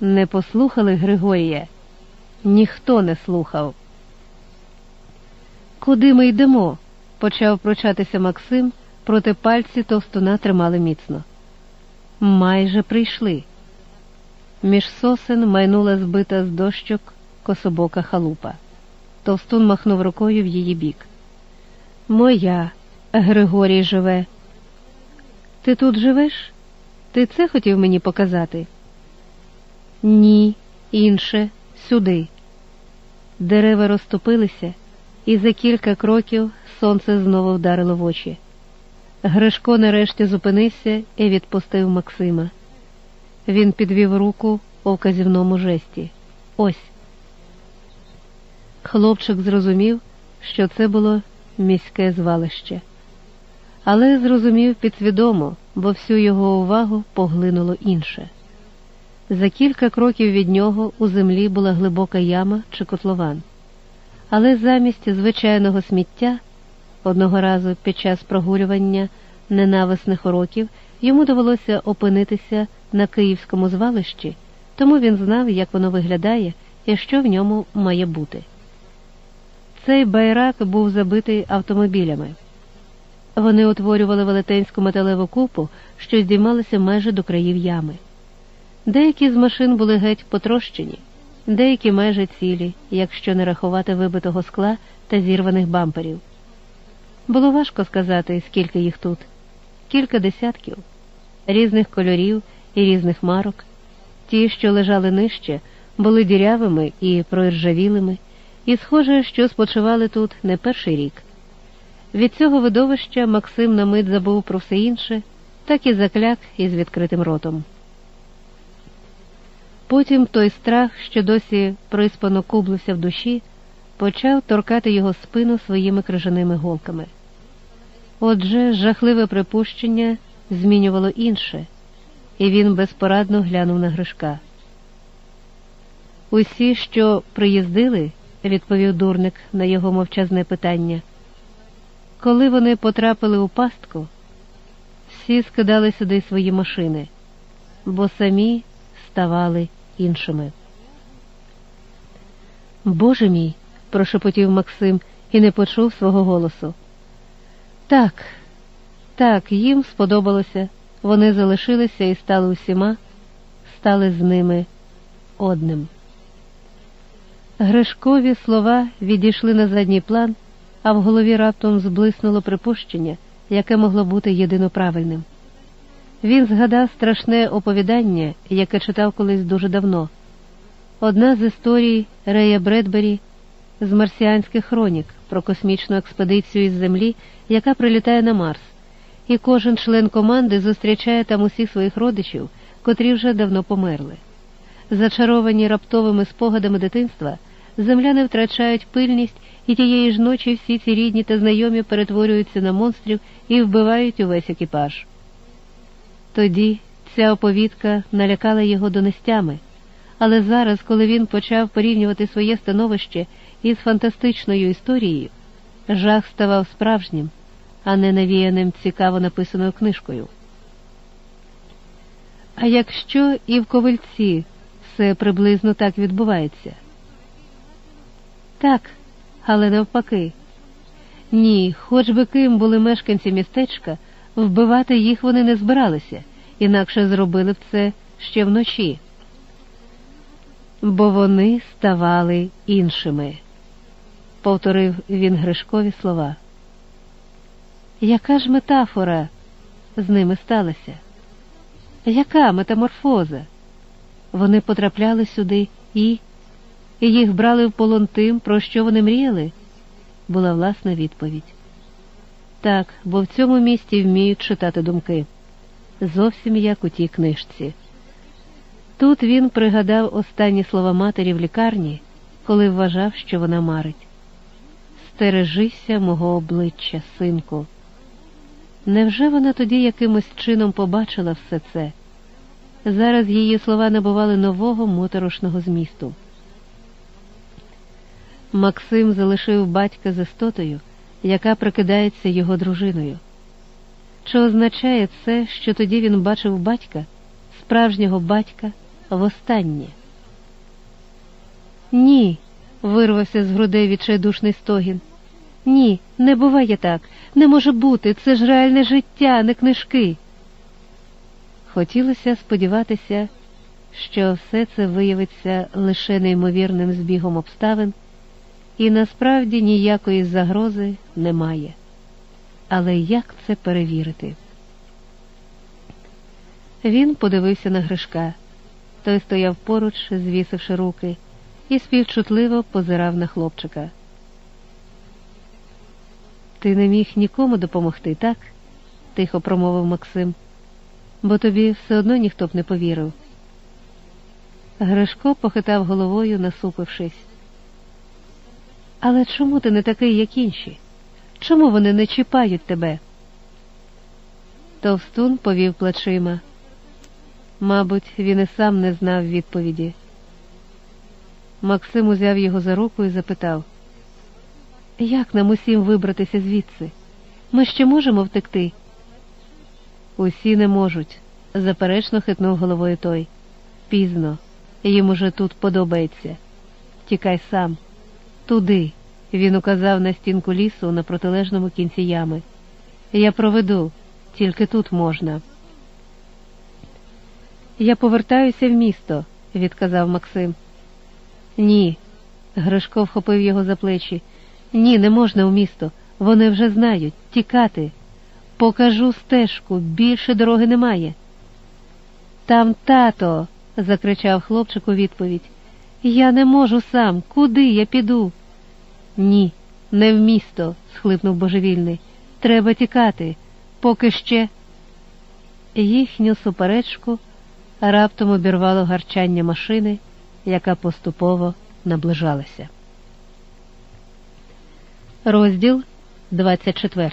не послухали Григорія? Ніхто не слухав. Куди ми йдемо? почав прочатися Максим, проти пальці товстуна тримали міцно. Майже прийшли. Між сосен майнула збита з дощок кособока халупа. Товстун махнув рукою в її бік. Моя, Григорій живе. Ти тут живеш? Ти це хотів мені показати? Ні, інше, сюди. Дерева розтопилися, і за кілька кроків сонце знову вдарило в очі. Гришко нарешті зупинився і відпустив Максима. Він підвів руку у вказівному жесті. Ось. Хлопчик зрозумів, що це було міське звалище, але зрозумів підсвідомо, бо всю його увагу поглинуло інше. За кілька кроків від нього у землі була глибока яма чи котлован, але замість звичайного сміття одного разу під час прогулювання ненависних уроків йому довелося опинитися на київському звалищі, тому він знав, як воно виглядає і що в ньому має бути. Цей байрак був забитий автомобілями. Вони утворювали велетенську металеву купу, що здіймалася майже до країв ями. Деякі з машин були геть потрощені, деякі майже цілі, якщо не рахувати вибитого скла та зірваних бамперів. Було важко сказати, скільки їх тут, кілька десятків, різних кольорів і різних марок. Ті, що лежали нижче, були дірявими і проіржавілими, і схоже, що спочивали тут не перший рік. Від цього видовища Максим на мить забув про все інше, так і закляк із відкритим ротом. Потім той страх, що досі приспано кублився в душі, почав торкати його спину своїми крижаними голками. Отже, жахливе припущення змінювало інше, і він безпорадно глянув на Гришка. Усі, що приїздили, відповів дурник на його мовчазне питання. Коли вони потрапили у пастку, всі скидали сюди свої машини, бо самі ставали іншими. Боже мій, прошепотів Максим і не почув свого голосу. Так, так, їм сподобалося, вони залишилися і стали усіма, стали з ними одним. Гришкові слова відійшли на задній план, а в голові раптом зблиснуло припущення, яке могло бути єдиноправильним. Він згадав страшне оповідання, яке читав колись дуже давно. Одна з історій Рея Бредбері з марсіанських хронік про космічну експедицію із Землі, яка прилітає на Марс, і кожен член команди зустрічає там усіх своїх родичів, котрі вже давно померли. Зачаровані раптовими спогадами дитинства, земляни втрачають пильність, і тієї ж ночі всі ці рідні та знайомі перетворюються на монстрів і вбивають увесь екіпаж. Тоді ця оповідка налякала його донестями, але зараз, коли він почав порівнювати своє становище із фантастичною історією, жах ставав справжнім, а не навіяним цікаво написаною книжкою. А якщо і в ковальці все приблизно так відбувається? Так, але навпаки. Ні, хоч би ким були мешканці містечка, вбивати їх вони не збиралися, інакше зробили б це ще вночі. Бо вони ставали іншими, повторив він Гришкові слова. Яка ж метафора з ними сталася? Яка метаморфоза? Вони потрапляли сюди і їх брали в полон тим, про що вони мріяли? Була власна відповідь. Так, бо в цьому місті вміють читати думки. Зовсім як у тій книжці. Тут він пригадав останні слова матері в лікарні, коли вважав, що вона марить. Стережися мого обличчя, синку. Невже вона тоді якимось чином побачила все це? Зараз її слова набували нового моторошного змісту. Максим залишив батька з істотою, яка прикидається його дружиною. Чи означає це, що тоді він бачив батька, справжнього батька, востаннє. Ні, вирвався з грудей відчайдушний стогін. Ні, не буває так, не може бути, це ж реальне життя, не книжки. Хотілося сподіватися, що все це виявиться лише неймовірним збігом обставин, і насправді ніякої загрози немає. Але як це перевірити? Він подивився на Гришка. Той стояв поруч, звісивши руки, і співчутливо позирав на хлопчика. Ти не міг нікому допомогти, так? тихо промовив Максим, бо тобі все одно ніхто б не повірив. Гришко похитав головою, насупившись. Але чому ти не такий, як інші? Чому вони не чіпають тебе? Товстун повів плечима. Мабуть, він і сам не знав відповіді. Максим узяв його за руку і запитав, як нам усім вибратися звідси? Ми ще можемо втекти? Усі не можуть, заперечно хитнув головою той. Пізно, їм уже тут подобається. Тікай сам. Туди. Він указав на стінку лісу на протилежному кінці ями. Я проведу, тільки тут можна. Я повертаюся в місто, відказав Максим. Ні. Гришко вхопив його за плечі. Ні, не можна в місто. Вони вже знають. Тікати. Покажу стежку, більше дороги немає. Там тато, закричав хлопчик у відповідь. Я не можу сам. Куди я піду? Ні, не в місто, схлипнув божевільний. Треба тікати, поки ще. Їхню суперечку раптом обірвало гарчання машини, яка поступово наближалася. Розділ 24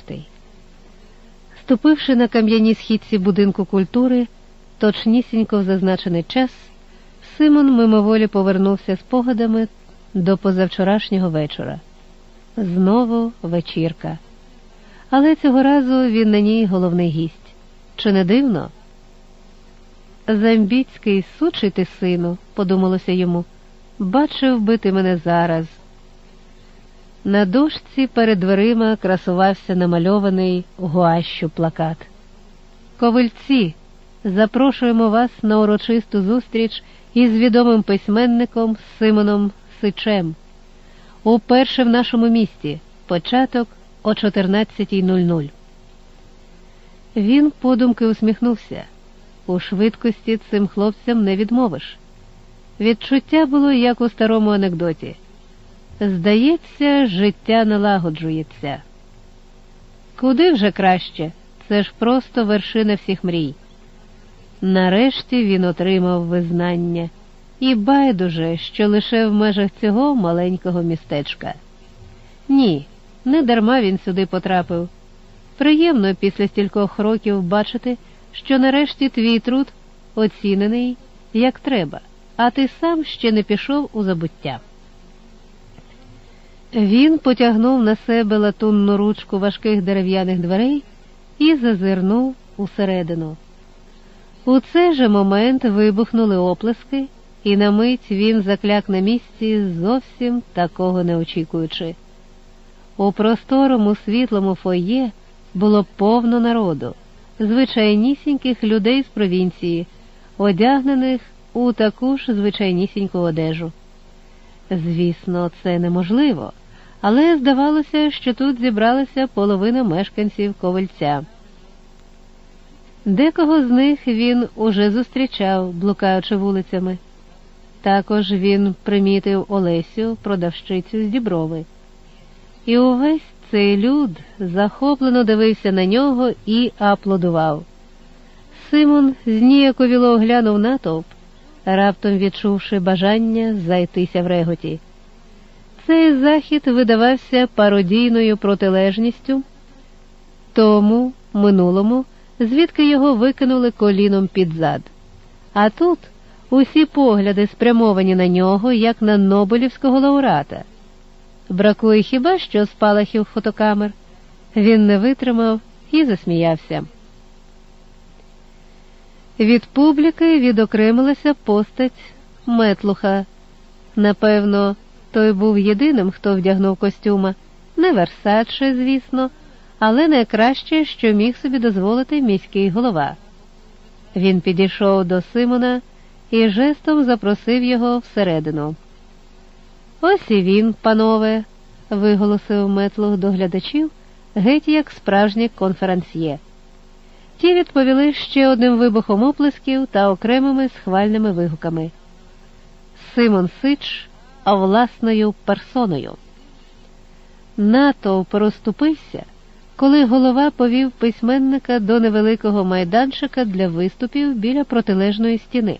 Ступивши на кам'яній східці будинку культури, точнісінько в зазначений час, Симон мимоволі повернувся спогадами до позавчорашнього вечора. Знову вечірка. Але цього разу він на ній головний гість. Чи не дивно? Замбіцький сучий ти, сину, подумалося йому, бачив би ти мене зараз. На дошці перед дверима красувався намальований гуащу плакат. Ковильці, запрошуємо вас на урочисту зустріч із відомим письменником Симоном Сичем. Уперше в нашому місті початок о 14.00. Він подумки усміхнувся. У швидкості цим хлопцям не відмовиш. Відчуття було як у старому анекдоті. Здається, життя налагоджується. Куди вже краще? Це ж просто вершина всіх мрій. Нарешті він отримав визнання, і байдуже, що лише в межах цього маленького містечка. Ні, не дарма він сюди потрапив. Приємно після стількох років бачити, що нарешті твій труд оцінений як треба, а ти сам ще не пішов у забуття. Він потягнув на себе латунну ручку важких дерев'яних дверей і зазирнув усередину. У цей же момент вибухнули оплески, і на мить він закляк на місці, зовсім такого не очікуючи. У просторому світлому фоє було повно народу, звичайнісіньких людей з провінції, одягнених у таку ж звичайнісіньку одежу. Звісно, це неможливо але здавалося, що тут зібралася половина мешканців ковальця. Декого з них він уже зустрічав, блукаючи вулицями. Також він примітив Олесю, продавщицю з Діброви. І увесь цей люд захоплено дивився на нього і аплодував. Симон зніяковіло оглянув натовп, раптом відчувши бажання зайтися в реготі. Цей захід видавався пародійною протилежністю тому минулому, звідки його викинули коліном під зад. А тут усі погляди спрямовані на нього, як на Нобелівського лауреата. Бракує хіба що спалахів фотокамер. Він не витримав і засміявся. Від публіки відокремилася постать Метлуха. Напевно, той був єдиним, хто вдягнув костюма, не Версаче, звісно, але найкраще, що міг собі дозволити міський голова. Він підійшов до Симона і жестом запросив його всередину. Ось і він, панове, виголосив метлух до глядачів, геть як справжній конферансьє. Ті відповіли ще одним вибухом оплесків та окремими схвальними вигуками. Симон Сич а власною персоною. Натовп розступився, коли голова повів письменника до невеликого майданчика для виступів біля протилежної стіни.